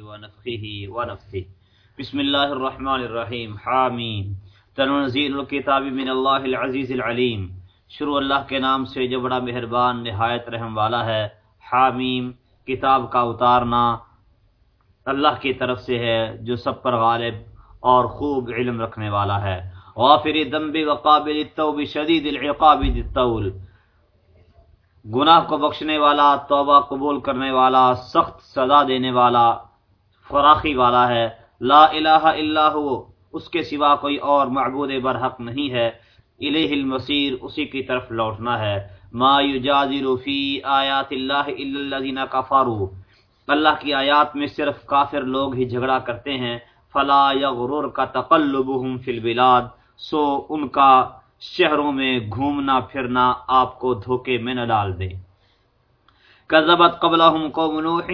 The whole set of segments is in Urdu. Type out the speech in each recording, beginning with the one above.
ونفخه ونفثه بسم الله الرحمن الرحیم. حامیم. تنزیل الكتاب من اللہ العزیز العلیم. شروع اللہ کے نام سے جو بڑا مہربان نہایت رحم والا ہے. حامیم. کتاب کا اتارنا اللہ کی طرف سے ہے جو سب پر غالب اور خوب علم رکھنے والا ہے. غافر ذنب وقابل التوب شدید العقاب الطول. گناہ کو بخشنے والا، توبہ قبول کرنے والا، سخت سزا دینے والا فراخی والا ہے۔ لا الہ الا ہو اس کے سوا کوئی اور معبود برحق نہیں ہے۔ الیہ المصیر، اسی کی طرف لوٹنا ہے۔ ما یجادل فی آیات اللہ الا الذین کفروا۔ اللہ کی آیات میں صرف کافر لوگ ہی جھگڑا کرتے ہیں۔ فلا یغرر کا تقلبهم فی البلاد۔ سو ان کا شہروں میں گھومنا پھرنا آپ کو دھوکے میں نہ ڈال دے کذبت قبلہم قوم نوح۔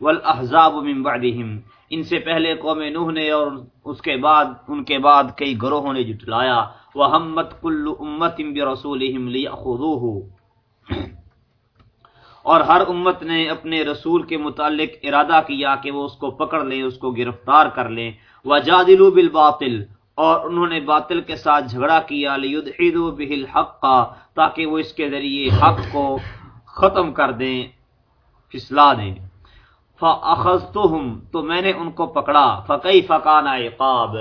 والاحزاب من بعدهم۔ ان سے پہلے قوم نوح نے اور اس کے بعد، ان کے بعد کئی گروہوں نے جٹلایا وہمت کل امت برسولہم لیاخذوه اور ہر امت نے اپنے رسول کے متعلق ارادہ کیا کہ وہ اس کو پکڑ لیں اس کو گرفتار کر لیں وجادلوا بالباطل۔ اور انہوں نے باطل کے ساتھ جھگڑا کیا۔ لیدحدوا به الحق۔ تاکہ وہ اس کے ذریعے حق کو ختم کر دیں، پھسلا دیں۔ فاخذتهم تو میں نے ان کو پکڑا۔ فكيف كان عقاب،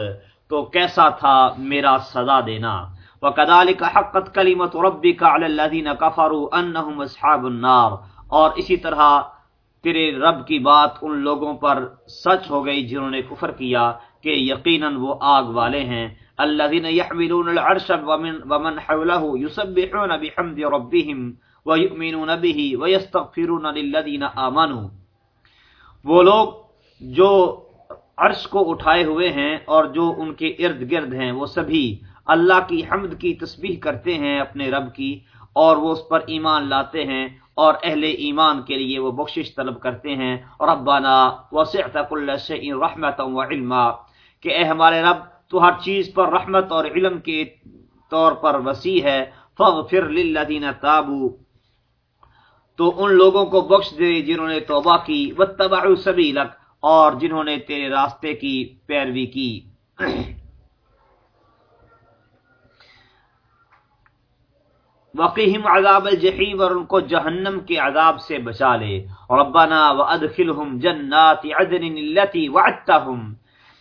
تو کیسا تھا میرا سزا دینا؟ وكذلك حقت كلمه ربك على الذين كفروا انهم اصحاب النار۔ اور اسی طرح تیرے رب کی بات ان لوگوں پر سچ ہو گئی جنہوں نے کفر کیا کہ یقیناً وہ آگ والے ہیں۔ الذين يحملون العرش ومن ومن حوله يسبحون بحمد ربهم ويؤمنون به ويستغفرون للذين آمنوا۔ وہ لوگ جو عرش کو اٹھائے ہوئے ہیں اور جو ان کے ارد گرد ہیں، وہ سبھی اللہ کی حمد کی تسبیح کرتے ہیں اپنے رب کی اور وہ اس پر ایمان لاتے ہیں اور اہل ایمان کے لیے وہ بخشش طلب کرتے ہیں۔ ربنا وسعت كل شيء رحمتا وعلما کہ اے ہمارے رب، تو ہر چیز پر رحمت اور علم کے طور پر وسیع ہے۔ فاغفر للذین تابوا تو ان لوگوں کو بخش دے جنہوں نے توبہ کی، واتبعوا سبیلک اور جنہوں نے تیرے راستے کی پیروی کی۔ وقیہم عذاب الجحیم اور ان کو جہنم کے عذاب سے بچا لے۔ ربنا وادخلهم جنات عدن التي وعدتهم۔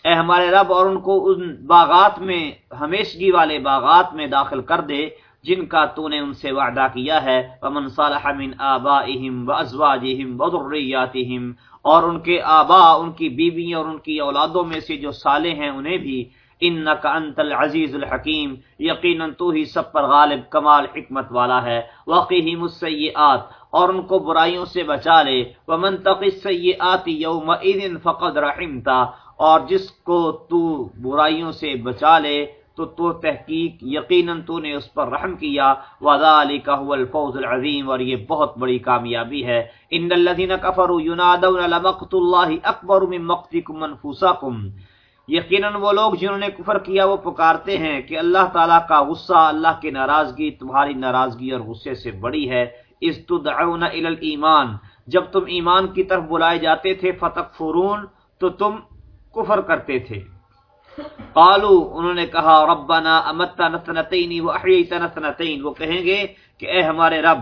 اے ہمارے رب، اور ان کو ان باغات میں، ہمیشگی والے باغات میں داخل کر دے۔ جن کا تو نے ان سے وعدہ کیا ہے، ومن صالح من آبائهم وازواجهم وذرياتهم اور ان کے آبا ان کی بیوی اور ان کی اولادوں میں سے جو صالح ہیں، انہیں بھی انک انت العزیز الحکیم یقینا تو ہی سب پر غالب کمال حکمت والا ہے۔ وقیہم السیئات اور ان کو برائیوں سے بچا لے۔ ومن تق السیئات یومئذ فقد رحمتا اور جس کو تو برائیوں سے بچا لے تو تو تحقیق یقیناً تو نے اس پر رحم کیا۔ وذالک هو الفوز العظیم اور یہ بہت بڑی کامیابی ہے۔ ان الذين كفروا ينادون لمقت الله اکبر من مقتكم انفسكم یقیناً وہ لوگ جنہوں نے کفر کیا وہ پکارتے ہیں کہ اللہ تعالیٰ کا غصہ، اللہ کی ناراضگی تمہاری ناراضگی اور غصے سے بڑی ہے۔ اس تدعون الى الايمان جب تم ایمان کی طرف بلائے جاتے تھے، فتکفرون، تو تم کفر کرتے تھے۔ قالو انہوں نے کہا، ربنا امتنا نثنتین و احییتنا نثنتین وہ کہیں گے کہ اے ہمارے رب،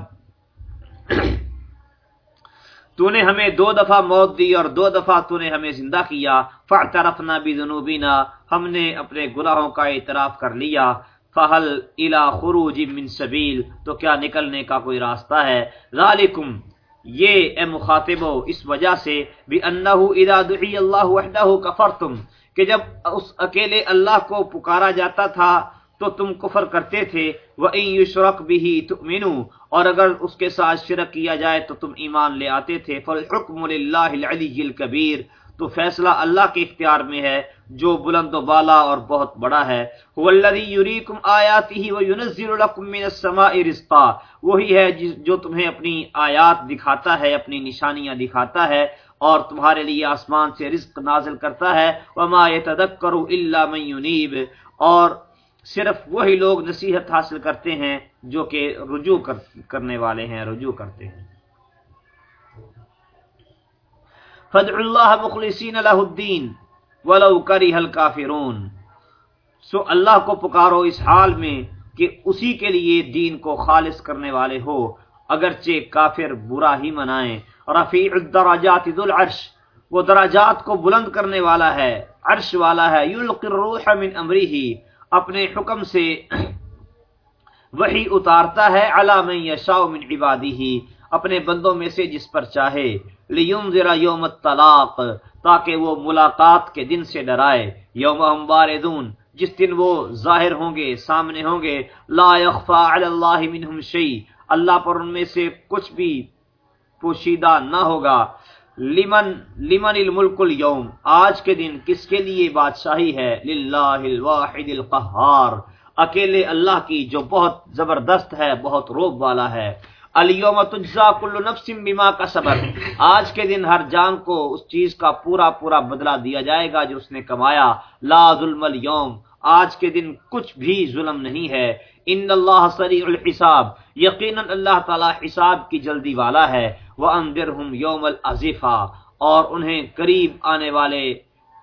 تو نے ہمیں دو دفعہ موت دی اور دو دفعہ تو نے ہمیں زندہ کیا۔ فاعترفنا بذنوبنا، ہم نے اپنے گناہوں کا اعتراف کر لیا۔ فہل الى خروج من سبیل، تو کیا نکلنے کا کوئی راستہ ہے؟ ذالکم، یہ اے مخاطبو، اس وجہ سے بانه اذا دعی اللہ وحدہ کفرتم۔ کہ جب اس اکیلے اللہ کو پکارا جاتا تھا تو تم کفر کرتے تھے، وَإِن يُشْرَكْ بِهِ تُؤْمِنُوا۔ اور اگر اس کے ساتھ شرک کیا جائے تو تم ایمان لے آتے تھے۔ فَالْحُكْمُ لِلَّهِ الْعَلِيِّ الْكَبِيرِ۔ تو فیصلہ اللہ کے اختیار میں ہے، جو بلند و بالا اور بہت بڑا ہے۔ هُوَ الَّذِي يُرِيكُمْ آيَاتِهِ وَيُنَزِّلُ لَكُم مِّنَ السَّمَاءِ رِزْقًا۔ وہی ہے جو تمہیں اپنی آیات دکھاتا ہے، اپنی نشانیاں دکھاتا ہے۔ اور تمہارے لیے آسمان سے رزق نازل کرتا ہے۔ وما يتذكر الا من ينيب۔ اور صرف وہی لوگ نصیحت حاصل کرتے ہیں جو کہ رجوع کرنے والے ہیں، رجوع کرتے ہیں۔ فد اللہ مخلصین الہ الدین ولو کری حل سو اللہ کو پکارو اس حال میں کہ اسی کے لیے دین کو خالص کرنے والے ہو، اگرچہ کافر برا ہی منائیں۔ رفیع الدراجات ذو العرش. وہ دراجات کو بلند کرنے والا ہے، عرش والا ہے. یلقی الروح من امرہ. اپنے حکم سے وہی اتارتا ہے، علی من یشاء من عبادہ. اپنے بندوں میں سے جس پر چاہے. لینذر یوم الطلاق، تاکہ وہ ملاقات کے دن سے ڈرائے. یوم ہم باردون جس دن وہ ظاہر ہوں گے، سامنے ہوں گے. لا یخفا علی اللہ منہم شیء. اللہ پر ان میں سے کچھ بھی پوشیدہ نہ ہوگا۔ لمن لمن الملک اليوم آج کے دن کس کے لیے بادشاہی ہے؟ للہ الواحد القہار۔ اکیلے اللہ کی جو بہت زبردست ہے، بہت روب والا ہے۔ الیوم تجزا کل نفس بما کا صبر آج کے دن ہر جان کو اس چیز کا پورا پورا بدلہ دیا جائے گا جو اس نے کمایا۔ لا ظلم اليوم آج کے دن کچھ بھی ظلم نہیں ہے۔ ان اللہ سریع الحساب، یقینا اللہ تعالی حساب کی جلدی والا ہے۔ وہ وانذرهم یوم الازفا اور انہیں قریب آنے والے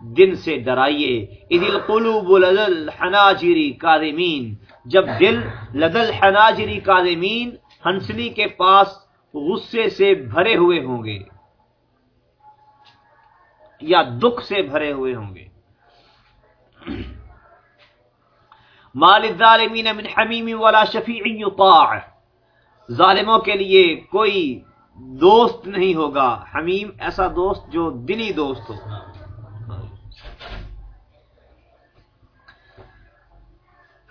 دن سے ڈرائیے۔ اذ القلوب لدل حناجری کاظمین جب دل لدل حناجری کاظمین ہنسلی کے پاس غصے سے بھرے ہوئے ہوں گے۔ یا دکھ سے بھرے ہوئے ہوں گے۔ مال الظالمین من حمیم ولا شفیع یطاع. ظالموں کے لیے کوئی دوست نہیں ہوگا. حمیم ایسا دوست جو دلی دوست ہو۔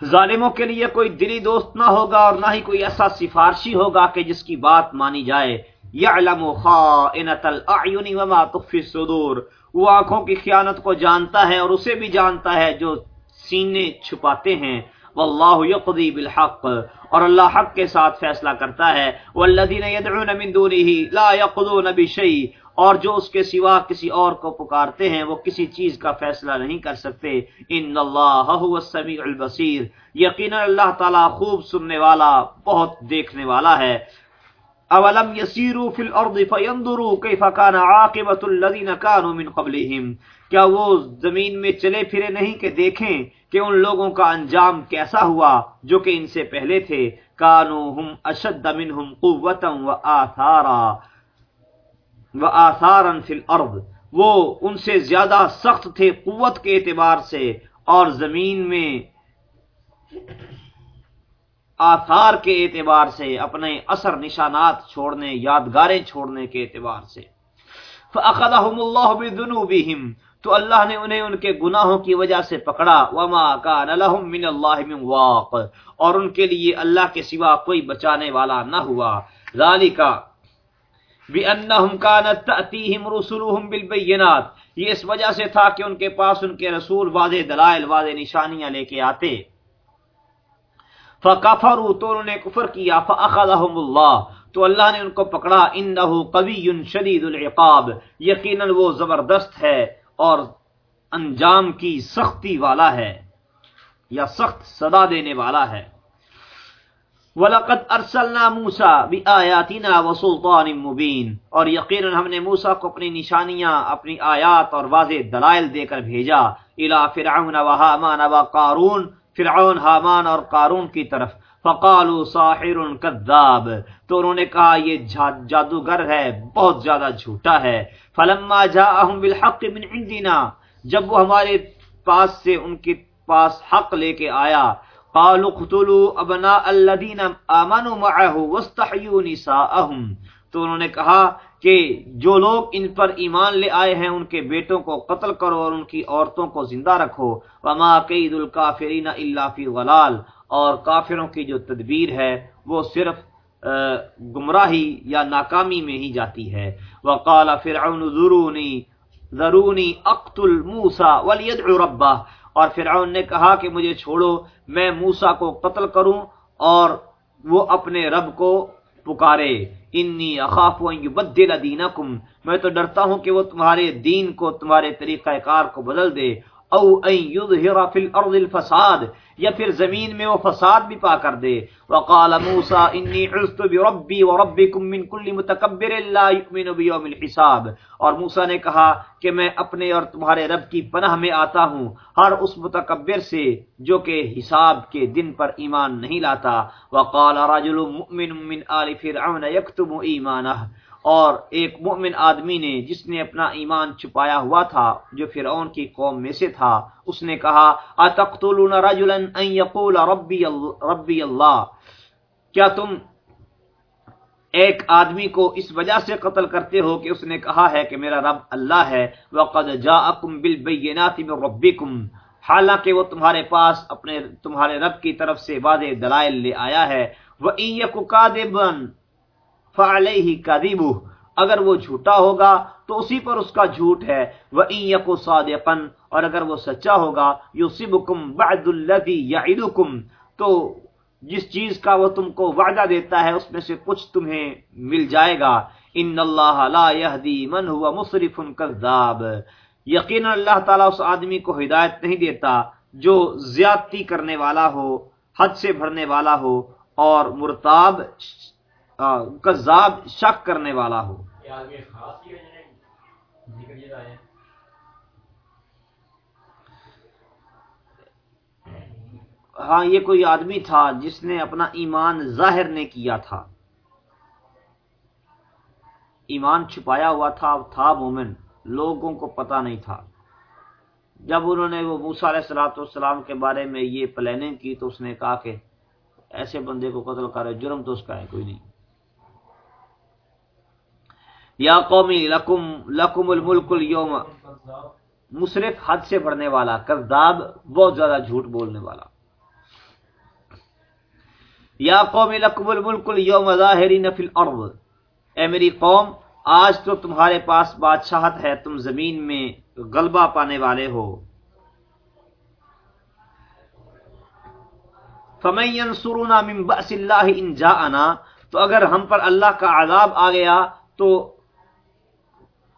ظالموں کے لیے کوئی دلی دوست نہ ہوگا اور نہ ہی کوئی ایسا سفارشی ہوگا کہ جس کی بات مانی جائے۔ یعلم خائنۃ الاعین وما تخفی الصدور۔ وہ آنکھوں کی خیانت کو جانتا ہے اور اسے بھی جانتا ہے جو سینے چھپاتے ہیں۔ واللہ یقضی بالحق۔ اور اللہ حق کے ساتھ فیصلہ کرتا ہے۔ والذین يدعون من دونه لا يقضون بشيء اور جو اس کے سوا کسی اور کو پکارتے ہیں، وہ کسی چیز کا فیصلہ نہیں کر سکتے۔ ان اللہ هو السمیع البصیر۔ یقینا اللہ تعالی خوب سننے والا، بہت دیکھنے والا ہے۔ اولم یسیروا فی الارض فینظروا کیف کان عاقبۃ الذین كانوا من قبلهم۔ کیا وہ زمین میں چلے پھرے نہیں کہ دیکھیں کہ ان لوگوں کا انجام کیسا ہوا جو کہ ان سے پہلے تھے۔ کانو ہم اشد منہم قوتا و آثارا و آثارا فی الارض۔ وہ ان سے زیادہ سخت تھے قوت کے اعتبار سے اور زمین میں آثار کے اعتبار سے، اپنے اثر نشانات چھوڑنے، یادگاریں چھوڑنے کے اعتبار سے۔ فَأَخَذَهُمُ اللَّهُ بِذُنُوبِهِمْ، تو اللہ نے انہیں ان کے گناہوں کی وجہ سے پکڑا۔ وما کان لهم من اللہ من واق۔ اور ان کے لیے اللہ کے سوا کوئی بچانے والا نہ ہوا۔ ذالک بانہم كانت تاتيهم رسلهم بالبينات۔ یہ اس وجہ سے تھا کہ ان کے پاس ان کے رسول واضح دلائل، واضح نشانیاں لے کے آتے۔ فکفروا، تو انہوں نے کفر کیا فاخذهم اللہ، تو اللہ نے ان کو پکڑا انه قوی شدید العقاب، یقینا وہ زبردست ہے اور انجام کی سختی والا ہے، یا سخت صدا دینے والا ہے۔ وَلَقَدْ أَرْسَلْنَا مُوسَى بِآيَاتِنَا وَسُلْطَانٍ مُبِينٍ، اور یقیناً ہم نے موسیٰ کو اپنی نشانیاں، اپنی آیات اور واضح دلائل دے کر بھیجا الى فرعون و حامان و قارون فرعون، حامان اور قارون کی طرف۔ فقالوا ساحر کذاب تو انہوں نے کہا، یہ جادوگر ہے، بہت زیادہ جھوٹا ہے۔ فلما جاءهم بالحق من عندنا۔ جب وہ ہمارے پاس سے ان کے پاس حق لے کے آیا، قالوا قتلوا ابناء الذين امنوا معه واستحيوا نساءهم۔ تو انہوں نے کہا کہ جو لوگ ان پر ایمان لے آئے ہیں، ان کے بیٹوں کو قتل کرو اور ان کی عورتوں کو زندہ رکھو۔ وما قید الکافرین الا فی غلال۔ اور کافروں کی جو تدبیر ہے، وہ صرف گمراہی یا ناکامی میں ہی جاتی ہے۔ وقال فرعون ذرونی ذرونی اقتل موسا ولیدع ربہ اور فرعون نے کہا کہ مجھے چھوڑو، میں موسا کو قتل کروں اور وہ اپنے رب کو پکارے۔ انی اخاف ان یبدل دینکم، میں تو ڈرتا ہوں کہ وہ تمہارے دین کو، تمہارے طریقہ کار کو بدل دے۔ او ان یظہر فی الارض الفساد، یا پھر زمین میں وہ فساد بھی پا کر دے۔ وقال موسیٰ، انی عزت بربی وربکم من کل متکبر لا یؤمن بیوم الحساب. اور موسیٰ نے کہا کہ میں اپنے اور تمہارے رب کی پناہ میں آتا ہوں، ہر اس متکبر سے جو کہ حساب کے دن پر ایمان نہیں لاتا۔ وقال رجل مؤمن من آل فرعون یکتم ایمانہ۔ اور ایک مومن آدمی نے جس نے اپنا ایمان چھپایا ہوا تھا، جو فرعون کی قوم میں سے تھا، اس نے کہا، اتقتلون رجلا ان يقول ربی ربی اللہ؟ کیا تم ایک آدمی کو اس وجہ سے قتل کرتے ہو کہ اس نے کہا ہے کہ میرا رب اللہ ہے؟ وقد جاءکم بالبینات من ربکم حالانکہ وہ تمہارے پاس اپنے، تمہارے رب کی طرف سے واضح دلائل لے آیا ہے۔ وَإِن يَكُ كَاذِبًا فعلیہ کذیبہ اگر وہ جھوٹا ہوگا تو اسی پر اس کا جھوٹ ہے۔ وَإِن يَكُ صَادِقًا، اور اگر وہ سچا ہوگا، يُصِبُكُمْ بَعْدُ الَّذِي يَعِدُكُمْ۔ تو جس چیز کا وہ تم کو وعدہ دیتا ہے، اس میں سے کچھ تمہیں مل جائے گا۔ ان اللہ لا يهدي من هو مسرف كذاب۔ یقینا اللہ تعالی اس آدمی کو ہدایت نہیں دیتا جو زیادتی کرنے والا ہو، حد سے بھرنے والا ہو، اور مرتاب کذاب شک کرنے والا ہو۔ ہاں یہ کوئی آدمی تھا جس نے اپنا ایمان ظاہر نے کیا تھا۔ ایمان چھپایا ہوا تھا تھا مومن لوگوں کو پتا نہیں تھا۔ جب انہوں نے وہ موسا علیہ السلاۃ والسلام کے بارے میں یہ پلاننگ کی تو اس نے کہا کہ ایسے بندے کو قتل کرے جرم تو اس کا ہے کوئی نہیں۔ یا قومی، لکم لکم الملک اليوم مصرف حد سے بڑھنے والا کرداب بہت زیادہ جھوٹ بولنے والا. یا قومی، لکم الملک اليوم ظاہرین فی الارض. اے میری قوم، آج تو تمہارے پاس بادشاہت ہے، تم زمین میں غلبہ پانے والے ہو. فَمَن يَنصُرُنَا مِن بَأْسِ اللَّهِ إِن جَاءَنَا، تو اگر ہم پر اللہ کا عذاب آ گیا، تو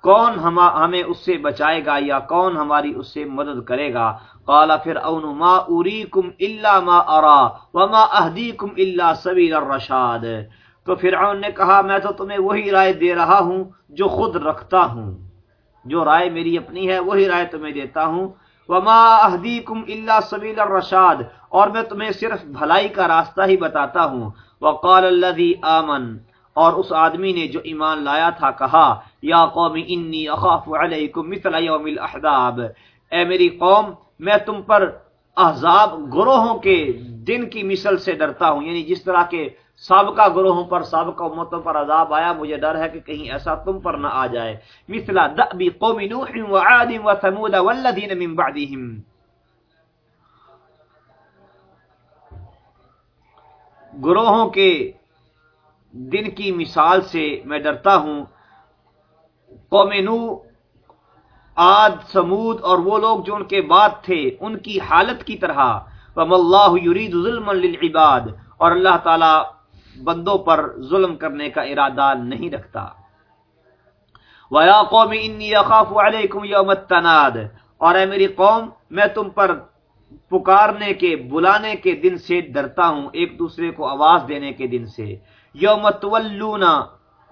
کون ہمیں اس سے بچائے گا یا کون ہماری اس سے مدد کرے گا؟ قال فرعون، ما اریکم الا ما ارا وما اهدیکم الا سبیل الرشاد۔ تو فرعون نے کہا، میں تو تمہیں وہی رائے دے رہا ہوں جو خود رکھتا ہوں۔ جو رائے میری اپنی ہے، وہی رائے تمہیں دیتا ہوں۔ وما اهدیکم الا سبیل الرشاد۔ اور میں تمہیں صرف بھلائی کا راستہ ہی بتاتا ہوں۔ وقال الذي آمن۔ اور اس آدمی نے جو ایمان لایا تھا، کہا یا قوم انی اخاف علیکم مثل یوم الاحزاب۔ اے میری قوم، میں تم پر احزاب گروہوں کے دن کی مثل سے ڈرتا ہوں۔ یعنی جس طرح کے سابقہ گروہوں پر، سابقہ امتوں پر عذاب آیا، مجھے ڈر ہے کہ کہیں ایسا تم پر نہ آ جائے۔ مثل دأب قوم نوح وعاد وثمود والذین من بعدهم گروہوں کے دن کی مثال سے میں ڈرتا ہوں۔ قوم نو آد سمود اور وہ لوگ جو ان کے بعد تھے، ان کی حالت کی طرح۔ وم اللہ یرید ظلم للعباد، اور اللہ تعالی بندوں پر ظلم کرنے کا ارادہ نہیں رکھتا۔ وَيَا قَوْمِ إِنِّي أَخَافُ عَلَيْكُمْ يَوْمَ التَّنَادِ۔ اور اے میری قوم، میں تم پر پکارنے کے، بلانے کے دن سے ڈرتا ہوں، ایک دوسرے کو آواز دینے کے دن سے۔ یوم تولون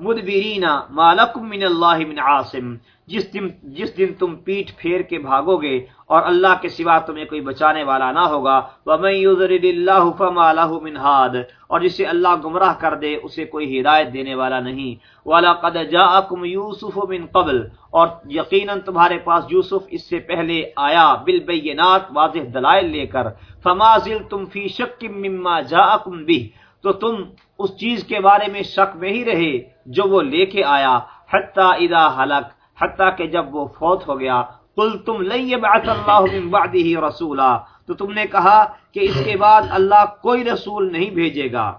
مدبرین، ما لکم من اللہ من عاصم، جس دن جس دن تم پیٹ پھیر کے بھاگو گے اور اللہ کے سوا تمہیں کوئی بچانے والا نہ ہوگا، ومن یضلل اللہ فما له من ہاد اور جسے اللہ گمراہ کر دے، اسے کوئی ہدایت دینے والا نہیں۔ ولقد جاءکم یوسف من قبل، اور یقینا تمہارے پاس یوسف اس سے پہلے آیا بالبینات، واضح دلائل لے کر۔ فما زلتم فی شک مما جاءکم به تو تم اس چیز کے بارے میں شک میں ہی رہے جو وہ لے کے آیا، حتی اذا حلق، حتی کہ جب وہ فوت ہو گیا۔ قل تم لن يبعث اللہ من بعده رسولا۔ تو تم نے کہا کہ اس کے بعد اللہ کوئی رسول نہیں بھیجے گا۔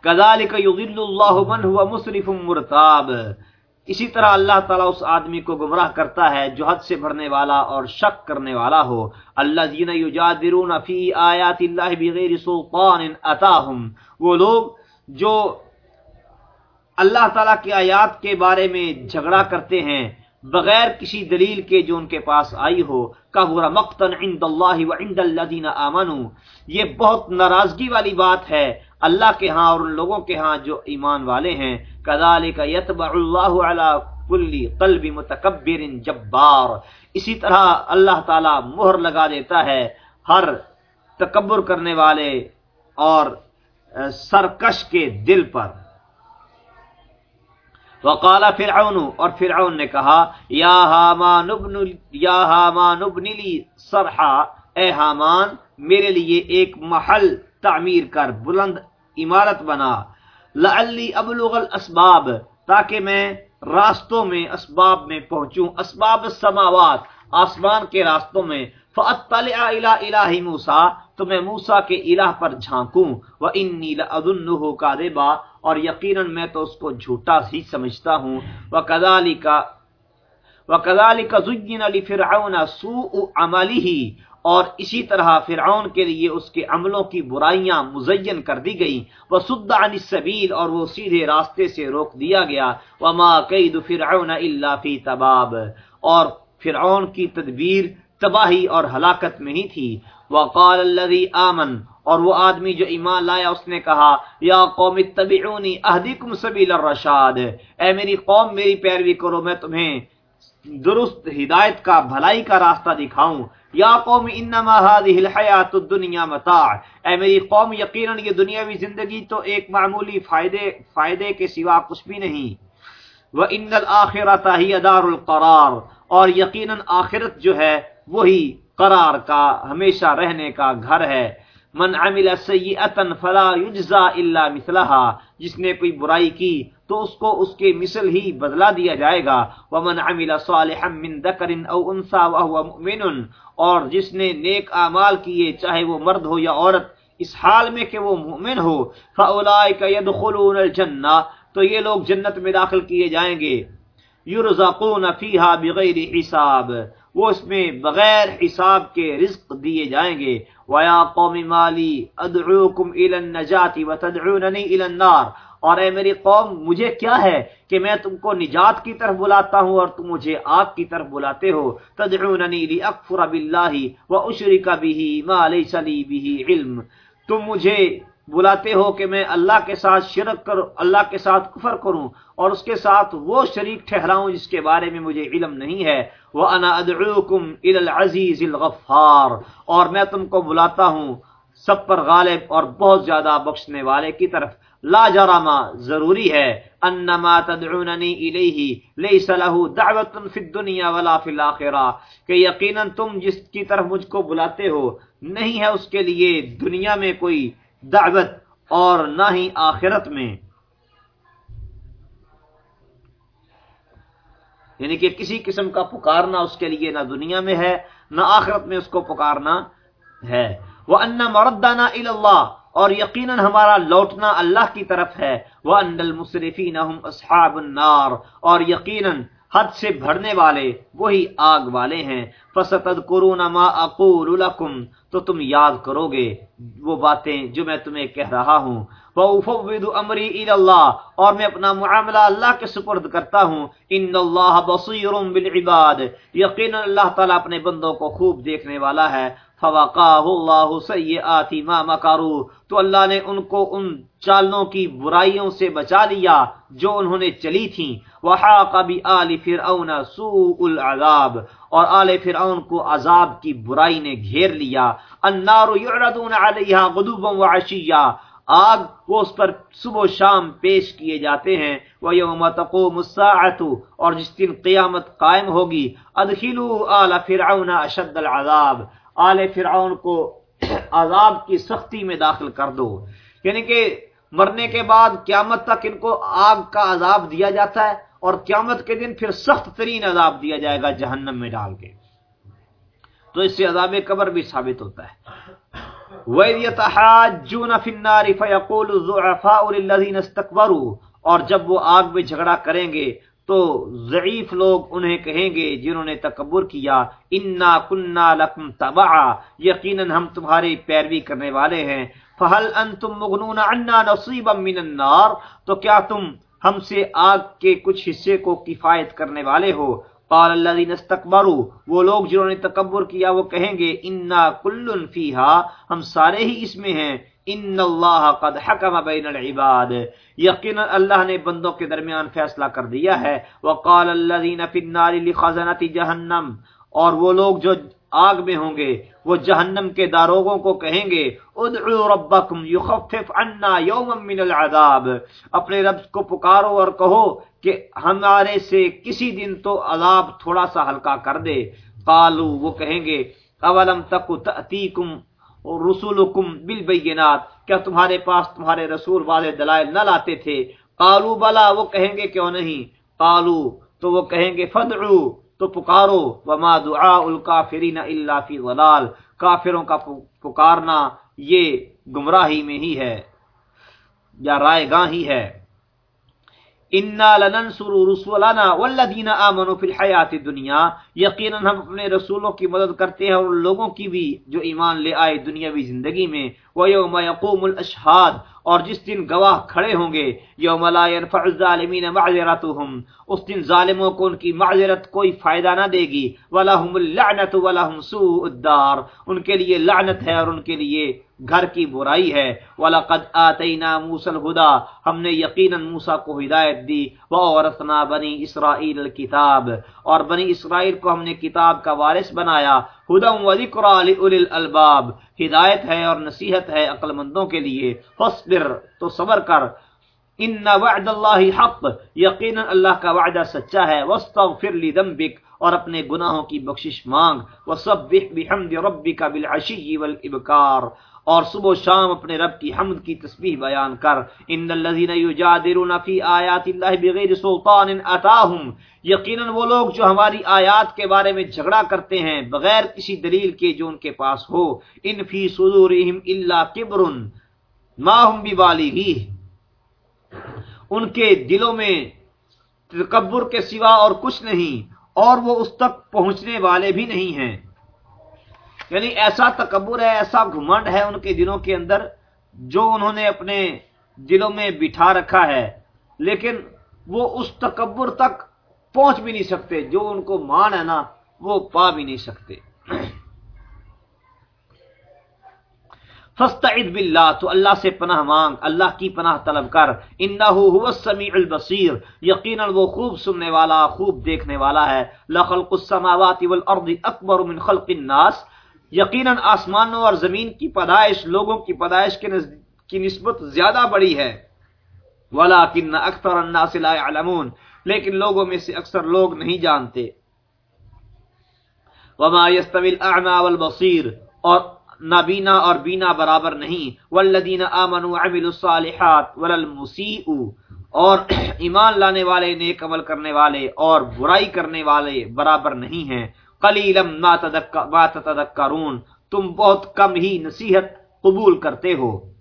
کذالک یضل اللہ من هو مسرف مرتاب۔ اسی طرح اللہ تعالیٰ اس آدمی کو گمراہ کرتا ہے جو حد سے بھرنے والا اور شک کرنے والا ہو۔ اللہ زین یجادرون فی آیات اللہ بغیر سلطان اتاہم۔ وہ لوگ جو اللہ تعالیٰ کی آیات کے بارے میں جھگڑا کرتے ہیں۔ بغیر کسی دلیل کے جو ان کے پاس آئی ہو کبر مقتن عند اللہ و عند الذین آمنوا۔ یہ بہت ناراضگی والی بات ہے۔ اللہ کے ہاں اور ان لوگوں کے ہاں جو ایمان والے ہیں۔ کذالک یتبع اللہ علی کل قلب متکبر جبار۔ اسی طرح اللہ تعالی مہر لگا دیتا ہے ہر تکبر کرنے والے اور سرکش کے دل پر۔ وقال فرعون، اور فرعون نے کہا، یا حامان ابن یا حامان ابن لی صرحا، اے حامان، میرے لیے ایک محل تعمیر کر، بلند عمارت بنا۔ لعلی ابلغ الاسباب، تاکہ میں راستوں میں اسباب میں پہنچوں۔ اسباب السماوات، آسمان کے راستوں میں۔ فاطلع الى الہ موسی تو میں موسی کے الہ پر جھانکوں وانی لاظنه کاذبا، اور یقیناً میں تو اس کو جھوٹا ہی سمجھتا ہوں۔ وہ کدالی وکذالک وکذالک زین لفرعون سوء عمله، اور اسی طرح فرعون کے لیے اس کے عملوں کی برائیاں مزین کر دی گئی وہ سد عن السبیل اور وہ سیدھے راستے سے روک دیا گیا۔ وما قید فرعون الا فی تباب۔ اور فرعون کی تدبیر تباہی اور ہلاکت میں ہی تھی۔ وقال الذي آمن، اور وہ آدمی جو ایمان لایا، اس نے کہا، یا قوم اتبعونی اہدیکم سبیل الرشاد۔ اے میری قوم، میری پیروی کرو، میں تمہیں درست ہدایت کا، بھلائی کا راستہ دکھاؤں۔ یا قوم، انما هذه الحیات الدنیا متاع۔ اے میری قوم، یقینا یہ دنیاوی زندگی تو ایک معمولی فائدے فائدے کے سوا کچھ بھی نہیں۔ وان الاخرۃ ہی دار القرار۔ اور یقینا آخرت جو ہے، وہی قرار کا ہمیشہ رہنے کا گھر ہے۔ من عمل سیئتا فلا یجزا الا مثلها جس نے کوئی برائی کی تو اس کو اس کے مثل ہی بدلا دیا جائے گا۔ ومن عمل صالحا من ذکر او انثى وهو مؤمن۔ اور جس نے نیک اعمال کیے، چاہے وہ مرد ہو یا عورت، اس حال میں کہ وہ مومن ہو فاولئک يدخلون الجنہ۔ تو یہ لوگ جنت میں داخل کیے جائیں گے۔ یرزقون فیها بغیر حساب۔ وہ اس میں بغیر حساب کے رزق دیے جائیں گے۔ ویا قوم مالی، ادعوکم الى النجات وتدعوننی الى النار۔ اور اے میری قوم، مجھے کیا ہے کہ میں تم کو نجات کی طرف بلاتا ہوں اور تم مجھے آگ کی طرف بلاتے ہو۔ تدعوننی لاکفر باللہ واشرک به ما ليس لي به علم۔ تم مجھے بلاتے ہو کہ میں اللہ کے ساتھ شرک کروں، اللہ کے ساتھ کفر کروں اور اس کے ساتھ وہ شریک ٹھہراؤں جس کے بارے میں مجھے علم نہیں ہے۔ وہ انا ادعوکم الى العزیز الغفار۔ اور میں تم کو بلاتا ہوں سب پر غالب اور بہت زیادہ بخشنے والے کی طرف۔ لا جرما ضروری ہے۔ انما تدعوننی الیہ لیس له دعوت فی الدنیا ولا فی الاخرہ کہ یقینا تم جس کی طرف مجھ کو بلاتے ہو، نہیں ہے اس کے لیے دنیا میں کوئی دعوت اور نہ ہی آخرت میں۔ یعنی کہ کسی قسم کا پکارنا اس کے لیے نہ دنیا میں ہے، نہ آخرت میں اس کو پکارنا ہے۔ وہ ان مردانہ اللہ اور یقیناً ہمارا لوٹنا اللہ کی طرف ہے۔ وہ ان المصرفین اصحاب النار، اور یقیناً حد سے بھرنے والے وہی آگ والے ہیں۔ فستذکرون ما اقول لكم۔ تو تم یاد کرو گے وہ باتیں جو میں تمہیں کہہ رہا ہوں۔ وَأُفَوِّدُ أَمْرِي إِلَى اللَّهِ۔ اور میں اپنا معاملہ اللہ کے سپرد کرتا ہوں۔ ان اللہ بصیر بالعباد۔ یقینا اللہ تعالی اپنے بندوں کو خوب دیکھنے والا ہے۔ فوقاہ اللہ سیئات ما مکروا تو اللہ نے ان کو ان چالوں کی برائیوں سے بچا لیا جو انہوں نے چلی تھیں۔ وحاق بآل فرعون سوء العذاب۔ اور آل فرعون کو عذاب کی برائی نے گھیر لیا۔ النار یعرضون علیہا غدوبا وعشیا آگ وہ اس پر صبح و شام پیش کیے جاتے ہیں۔ وہ یوم تقوم الساعت اور جس دن قیامت قائم ہوگی ادخلوا آل فرعون اشد العذاب۔ آل فرعون کو عذاب کی سختی میں داخل کر دو۔ یعنی کہ مرنے کے بعد قیامت تک ان کو آگ کا عذاب دیا جاتا ہے اور قیامت کے دن پھر سخت ترین عذاب دیا جائے گا جہنم میں ڈال کے۔ تو اس سے عذاب قبر بھی ثابت ہوتا ہے۔ وَإِذْ يَتَحَاجُّونَ فِي النَّارِ فَيَقُولُ الضُّعَفَاءُ لِلَّذِينَ اسْتَكْبَرُوا۔ اور جب وہ آگ میں جھگڑا کریں گے تو ضعیف لوگ انہیں کہیں گے جنہوں نے تکبر کیا، انا کننا لکم تبعا یقیناً ہم تمہاری پیروی کرنے والے ہیں۔ فہل انتم مغنون عنا نصیبا من النار؟ تو کیا تم ہم سے آگ کے کچھ حصے کو کفایت کرنے والے ہو؟ قال الذين استكبروا۔ وہ لوگ جنہوں نے تکبر کیا، وہ کہیں گے، انا کل فیها ہم سارے ہی اس میں ہیں۔ ان اللہ قد حکم بین العباد۔ یقینا اللہ نے بندوں کے درمیان فیصلہ کر دیا ہے۔ وقال الذين في النار لخزنه جهنم۔ اور وہ لوگ جو آگ میں ہوں گے، وہ جہنم کے داروغوں کو کہیں گے، ادعو ربکم یخفف عنا یوما من العذاب اپنے رب کو پکارو اور کہو کہ ہمارے سے کسی دن تو عذاب تھوڑا سا ہلکا کر دے۔ قالو وہ کہیں گے، اولم تک تأتیکم رسولکم بالبینات، کیا تمہارے پاس تمہارے رسول والے دلائل نہ لاتے تھے؟ قالو، بلا، وہ کہیں گے کیوں نہیں؟ قالو، تو وہ کہیں گے فدعو، تو پکارو، وما دعاء الکافرین الا فی ضلال، کافروں کا پکارنا یہ گمراہی میں ہی ہے، یا رائے گاہ ہی ہے۔ انا لننصر رسولنا والذین آمنوا فی الحیات الدنیا یقینا ہم اپنے رسولوں کی مدد کرتے ہیں اور لوگوں کی بھی جو ایمان لے آئے دنیاوی زندگی میں۔ ویوم یقوم الاشهاد اور جس دن گواہ کھڑے ہوں گے یوم لا ينفع الظالمین معذرتهم، اس دن ظالموں کو ان کی معذرت کوئی فائدہ نہ دے گی۔ ولہم اللعنت ولہم سوء الدار، ان کے لیے لعنت ہے اور ان کے لیے گھر کی برائی ہے۔ وَلَقَدْ آتَيْنَا مُوسَى الْهُدَى، ہم نے یقینا موسیٰ کو ہدایت دی۔ وَأَوْرَثْنَا بَنِي إِسْرَائِيلَ الْكِتَاب، اور بنی اسرائیل کو ہم نے کتاب کا وارث بنایا۔ ہدم و ذکر الباب ہدایت ہے اور نصیحت ہے عقل مندوں کے لیے۔ فصبر تو صبر کر۔ ان وعد اللہ حق، یقینا اللہ کا وعدہ سچا ہے۔ واستغفر لذنبک، اور اپنے گناہوں کی بخشش مانگ۔ وسبح بحمد ربک بالعشی والابکار۔ اور صبح و شام اپنے رب کی حمد کی تسبیح بیان کر، ان الذين يجادلون في ايات الله بغیر سلطان اتاهم یقینا وہ لوگ جو ہماری آیات کے بارے میں جھگڑا کرتے ہیں بغیر کسی دلیل کے جو ان کے پاس ہو، ان فی صدورهم الا كبر ما هم ببالغه ان کے دلوں میں تکبر کے سوا اور کچھ نہیں، اور وہ اس تک پہنچنے والے بھی نہیں ہیں۔ یعنی ایسا تکبر ہے، ایسا گھمنڈ ہے ان کے دلوں کے اندر جو انہوں نے اپنے دلوں میں بٹھا رکھا ہے، لیکن وہ اس تکبر تک پہنچ بھی نہیں سکتے، جو ان کو مان ہے نا، وہ پا بھی نہیں سکتے۔ فستعد باللہ، تو اللہ سے پناہ مانگ، اللہ کی پناہ طلب کر۔ انہو هو السمیع البصیر، یقینا وہ خوب سننے والا، خوب دیکھنے والا ہے۔ لخلق السماوات والارض اکبر من خلق الناس۔ یقیناً آسمانوں اور زمین کی پیدائش، لوگوں کی پیدائش کے نزد... کی نسبت زیادہ بڑی ہے۔ ولیکن اکثر الناس لا يعلمون۔ لیکن لوگوں میں سے اکثر لوگ نہیں جانتے۔ وما يستوي الاعمى والبصير۔ اور نابینا اور بینا برابر نہیں۔ والذین آمنوا وعملوا الصالحات وللمسیء اور ایمان لانے والے، نیک عمل کرنے والے اور برائی کرنے والے برابر نہیں ہیں۔ قلیلم ما تتذکرون۔ تم بہت کم ہی نصیحت قبول کرتے ہو۔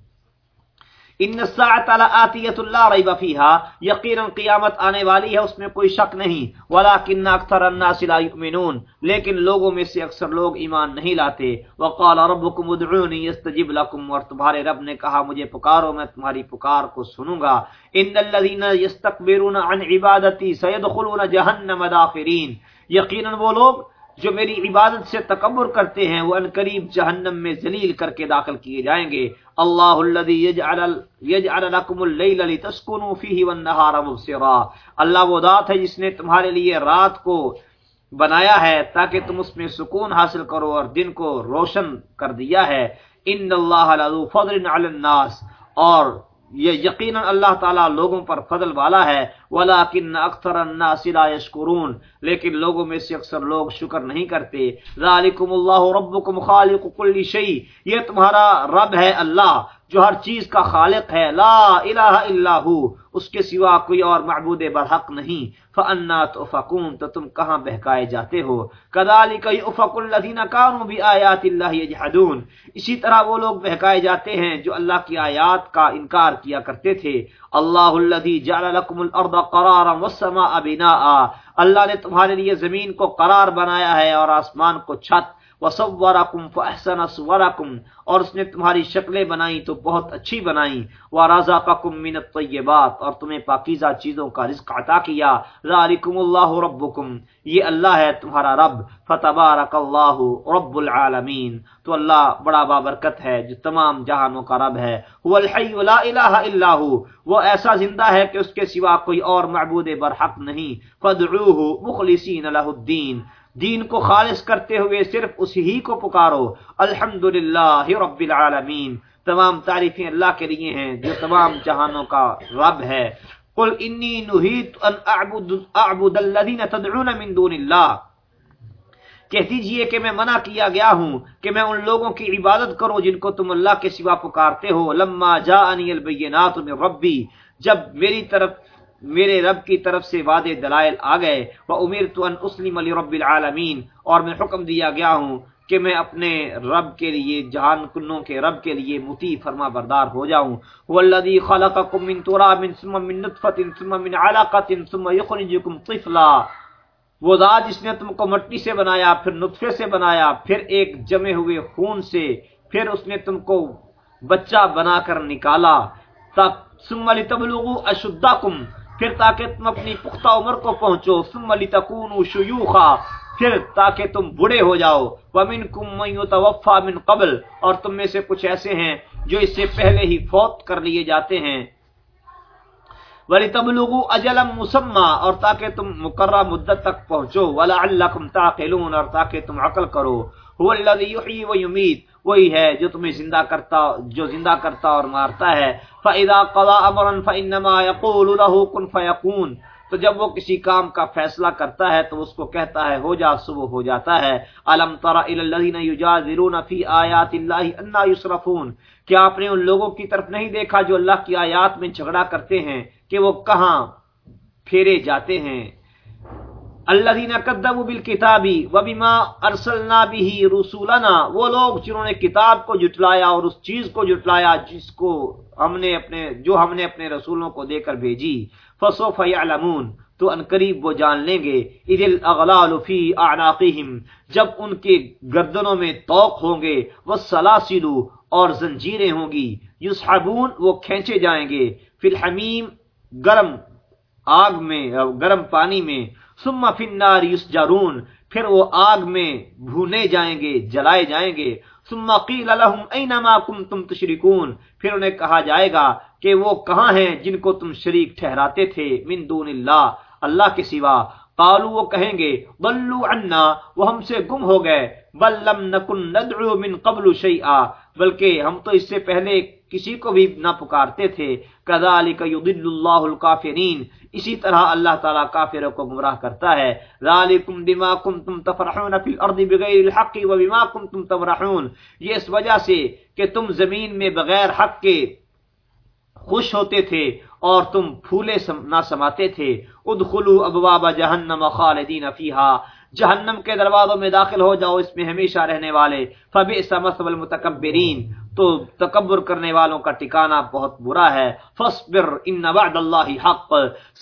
ان الساعت لآتیت لا ریب فیها یقینا قیامت آنے والی ہے، اس میں کوئی شک نہیں۔ ولکن اکثر الناس لا یؤمنون۔ لیکن لوگوں میں سے اکثر لوگ ایمان نہیں لاتے۔ وقال ربکم ادعونی استجب لکم۔ اور تمہارے رب نے کہا، مجھے پکارو، میں تمہاری پکار کو سنوں گا۔ ان الذين يستكبرون عن عبادتي سيدخلون جهنم داخرين یقینا وہ لوگ جو میری عبادت سے تکبر کرتے ہیں، وہ انقریب جہنم میں ذلیل کر کے داخل کیے جائیں گے۔ اللہ الذي يجعل يجعل لكم الليل لتسكنوا فيه والنهار مبصرا۔ اللہ وہ ذات ہے جس نے تمہارے لیے رات کو بنایا ہے تاکہ تم اس میں سکون حاصل کرو اور دن کو روشن کر دیا ہے۔ ان اللہ لذو فضل على الناس اور یہ یقینا اللہ تعالیٰ لوگوں پر فضل والا ہے۔ ولکن اکثر الناس لا یشکرون لیکن لوگوں میں سے اکثر لوگ شکر نہیں کرتے۔ ذالکم اللہ ربکم خالق کل شیء یہ تمہارا رب ہے اللہ۔ جو ہر چیز کا خالق ہے، لا الہ الا ہو، اس کے سوا کوئی اور معبود برحق نہیں۔ فانا تفكون تو تم کہاں بہکائے جاتے ہو؟ كذلك يفك الذين كانوا بآيات الله يجحدون اسی طرح وہ لوگ بہکائے جاتے ہیں جو اللہ کی آیات کا انکار کیا کرتے تھے۔ اللہ الذي جعل لكم الارض قرارا والسماء بناء۔ اللہ نے تمہارے لیے زمین کو قرار بنایا ہے اور آسمان کو چھت۔ وصورکم فاحسن صورکم اور اس نے تمہاری شکلیں بنائی تو بہت اچھی بنائی ورزقکم من الطیبات اور تمہیں پاکیزہ چیزوں کا رزق عطا کیا۔ ذالکم اللہ ربکم یہ اللہ ہے تمہارا رب۔ فتبارک اللہ رب العالمین تو اللہ بڑا بابرکت ہے جو تمام جہانوں کا رب ہے۔ هو الحی لا الہ الا هو۔ وہ ایسا زندہ ہے کہ اس کے سوا کوئی اور معبود برحق نہیں۔ فدعوه مخلصین له الدین دین کو خالص کرتے ہوئے صرف اسی ہی کو پکارو۔ الحمدللہ رب العالمین۔ تمام تعریفیں اللہ کے لیے ہیں، جو تمام جہانوں کا رب ہے۔ قل انی نہیت ان اعبد اعبد الذین تدعون من دون اللہ۔ کہہ دیجیے کہ میں منع کیا گیا ہوں کہ میں ان لوگوں کی عبادت کروں جن کو تم اللہ کے سوا پکارتے ہو۔ لما جاءنی البینات من ربی۔ جب میری طرف میرے رب کی طرف سے وعدے دلائل آ گئے۔ وہ امیر تو ان اسلم علی رب العالمین اور میں حکم دیا گیا ہوں کہ میں اپنے رب کے لیے، جہان کنوں کے رب کے لیے متی فرما بردار ہو جاؤں۔ والذی خلقکم من تراب ثم من نطفه ثم من علقه ثم يخرجكم طفلا۔ وہ ذات جس نے تم کو مٹی سے بنایا، پھر نطفے سے بنایا، پھر ایک جمے ہوئے خون سے، پھر اس نے تم کو بچہ بنا کر نکالا۔ تب، ثم لتبلغوا اشدکم پھر تاکہ تم اپنی پختہ عمر کو پہنچو، ثم لتكونوا شيوخا پھر تاکہ تم بڑے ہو جاؤ۔ ومنکم من يتوفى من قبل، اور تم میں سے کچھ ایسے ہیں جو اس سے پہلے ہی فوت کر لیے جاتے ہیں۔ ولی تبلغو اجلم مسمى، اور تاکہ تم مقررہ مدت تک پہنچو۔ ولعلکم تعقلون، اور تاکہ تم عقل کرو۔ هو الذي يحيي ويميت۔ وہی ہے جو تمہیں زندہ کرتا، جو زندہ کرتا اور مارتا ہے۔ فاذا قضى امرا فانما يقول له كن فيكون۔ تو جب وہ کسی کام کا فیصلہ کرتا ہے تو اس کو کہتا ہے، ہو جا، صبح ہو جاتا ہے۔ الم تر الى الذين يجادلون في ايات الله ان يصرفون کیا آپ نے ان لوگوں کی طرف نہیں دیکھا جو اللہ کی آیات میں جھگڑا کرتے ہیں کہ وہ کہاں پھیرے جاتے ہیں؟ الذين كذبوا بالكتاب وبما ارسلنا به رسولنا، وہ لوگ جنہوں نے کتاب کو جھٹلایا اور اس چیز کو جھٹلایا جس کو ہم نے اپنے، جو ہم نے اپنے رسولوں کو دے کر بھیجی، فسوف يعلمون تو ان قریب وہ جان لیں گے، اذ الاغلال في اعناقهم جب ان کے گردنوں میں توق ہوں گے، والسلاسل اور زنجیریں ہوں گی، یسحبون، وہ کھینچے جائیں گے، فی الحمیم، گرم آگ میں، گرم پانی میں ثم فی النار یسجرون، پھر وہ آگ میں بھونے جائیں گے، جلائے جائیں گے۔ ثم قیل لهم اینما کنتم تشرکون؟ پھر انہیں کہا جائے گا کہ وہ کہاں ہیں جن کو تم شریک ٹھہراتے تھے من دون اللہ اللہ کے سوا۔ قالو وہ کہیں گے، ضلوا عنا، وہ ہم سے گم ہو گئے۔ بل لم نکن ندعو من قبل شیئا، بلکہ ہم تو اس سے پہلے کسی کو بھی نہ پکارتے تھے۔ کذالک یضل اللہ الکافرین۔ اسی طرح اللہ تعالی کافروں کو گمراہ کرتا ہے۔ ذالکم بما کنتم تفرحون فی الارض بغیر الحق و وبما کنتم تفرحون یہ اس وجہ سے کہ تم زمین میں بغیر حق کے خوش ہوتے تھے اور تم پھولے سم نہ سماتے تھے۔ ادخلوا ابواب جہنم خالدین فیہا۔ جہنم کے دروازوں میں داخل ہو جاؤ، اس میں ہمیشہ رہنے والے۔ فبئس مثوى المتکبرین۔ تو تکبر کرنے والوں کا ٹھکانہ بہت برا ہے۔ فاصبر ان وعد اللہ حق۔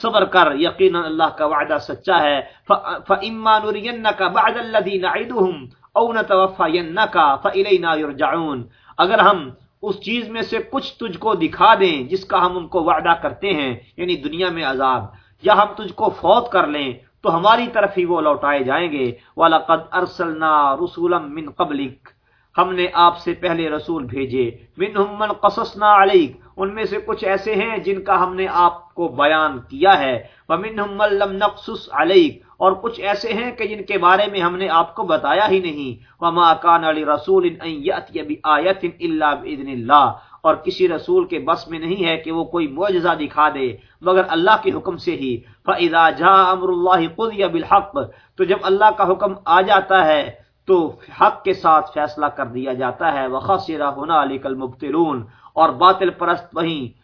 صبر کر، یقینا اللہ کا وعدہ سچا ہے۔ فاما نرینک بعد الذی نعدهم او نتوفینک فالینا یرجعون اگر ہم اس چیز میں سے کچھ تجھ کو دکھا دیں جس کا ہم ان کو وعدہ کرتے ہیں یعنی دنیا میں عذاب، یا ہم تجھ کو فوت کر لیں تو ہماری طرف ہی وہ لوٹائے جائیں گے۔ وَلَقَدْ أَرْسَلْنَا رُسُولًا مِّن قَبْلِكَ۔ ہم نے آپ سے پہلے رسول بھیجے۔ منہم من قصصنا علیک ان میں سے کچھ ایسے ہیں جن کا ہم نے آپ کو بیان کیا ہے۔ ومنہم من لم نقصص علیک اور کچھ ایسے ہیں کہ جن کے بارے میں ہم نے آپ کو بتایا ہی نہیں۔ وما کان لرسول ان یاتی بآیت الا باذن اللہ اور کسی رسول کے بس میں نہیں ہے کہ وہ کوئی معجزہ دکھا دے، مگر اللہ کے حکم سے ہی۔ فاذا جاء امر اللہ قضی بالحق، تو جب اللہ کا حکم آ جاتا ہے، تو حق کے ساتھ فیصلہ کر دیا جاتا ہے۔ وخسر هنالك المبتلون، اور باطل پرست وہیں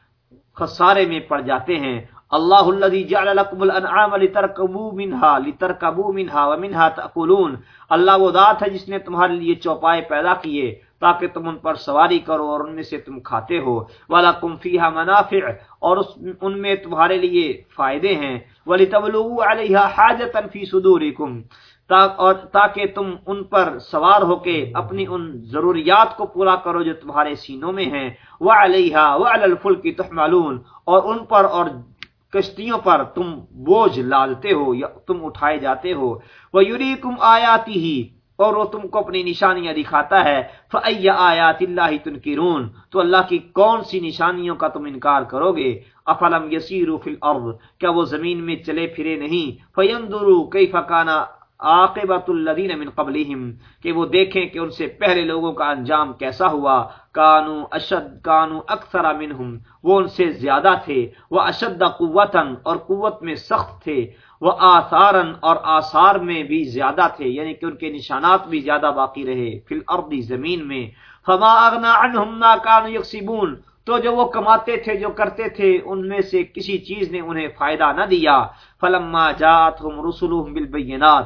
خسارے میں پڑ جاتے ہیں۔ اللہ الذي جعل لكم الانعام لتركبوا منها لتركبوا منها ومنها تاكلون اللہ وہ ذات ہے جس نے تمہارے لیے چوپائے پیدا کیے۔ تاکہ تم ان پر سواری کرو اور ان میں سے تم کھاتے ہو۔ ولکم فیها منافع، اور اس ان میں تمہارے لیے فائدے ہیں۔ ولتبلغوا علیها حاجتا فی صدورکم اور تاکہ تم ان پر سوار ہو کے اپنی ان ضروریات کو پورا کرو جو تمہارے سینوں میں ہیں۔ وہ علیہ و الفل کی تحملون، اور ان پر اور کشتیوں پر تم بوجھ لالتے ہو یا تم اٹھائے جاتے ہو۔ وہ یوری کم آیاتی ہی اور وہ تم کو اپنی نشانیاں دکھاتا ہے۔ فیا آیات اللہ تنکرون تو اللہ کی کون سی نشانیوں کا تم انکار کرو گے؟ افلم یسیرو فی الارض کیا وہ زمین میں چلے پھرے نہیں؟ فیندرو کیف کانا عاقبت الذین من قبلہم کہ وہ دیکھیں کہ ان سے پہلے لوگوں کا انجام کیسا ہوا۔ کانو اشد کانو اکثر منہم وہ ان سے زیادہ تھے۔ وہ اشد قوتن اور قوت میں سخت تھے۔ وہ آثارن اور آثار میں بھی زیادہ تھے یعنی کہ ان کے نشانات بھی زیادہ باقی رہے۔ فی الارض، زمین میں۔ فما اغنا عنہم ما کانو یکسبون تو جو وہ کماتے تھے، جو کرتے تھے، ان میں سے کسی چیز نے انہیں فائدہ نہ دیا۔ فلما جاتہم رسولہم بالبینات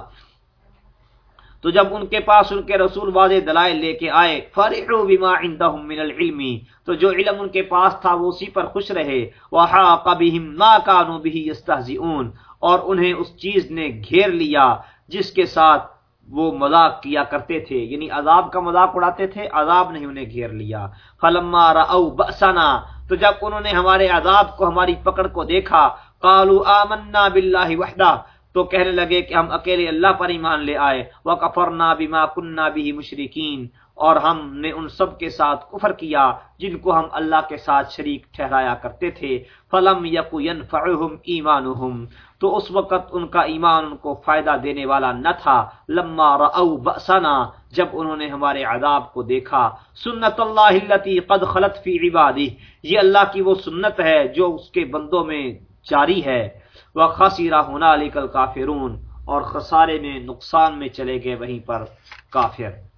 تو جب ان کے پاس ان کے رسول واضح دلائل لے کے آئے، فرحوا بما عندهم من العلم۔ تو جو علم ان کے پاس تھا، وہ اسی پر خوش رہے۔ وحاق بهم ما كانوا به يستهزئون۔ اور انہیں اس چیز نے گھیر لیا جس کے ساتھ وہ مذاق کیا کرتے تھے یعنی عذاب کا مذاق اڑاتے تھے، عذاب نہیں انہیں گھیر لیا۔ فلما راوا باسنا تو جب انہوں نے ہمارے عذاب کو، ہماری پکڑ کو دیکھا، قالوا آمنا بالله وحده، تو کہنے لگے کہ ہم اکیلے اللہ پر ایمان لے آئے۔ وہ کفرنا بیما کنہ بھی اور ہم نے ان سب کے ساتھ کفر کیا جن کو ہم اللہ کے ساتھ شریک ٹھہرایا کرتے تھے۔ فلم یقو ينفعهم ایمانهم تو اس وقت ان کا ایمان ان کو فائدہ دینے والا نہ تھا۔ لما رأوا بأسنا، جب انہوں نے ہمارے عذاب کو دیکھا۔ سنت اللہ التي قد خلت فی عباده یہ اللہ کی وہ سنت ہے جو اس کے بندوں میں جاری ہے۔ وہ خاصیرہ ہونا علی کافرون اور خسارے میں نقصان میں چلے گئے وہیں پر کافر۔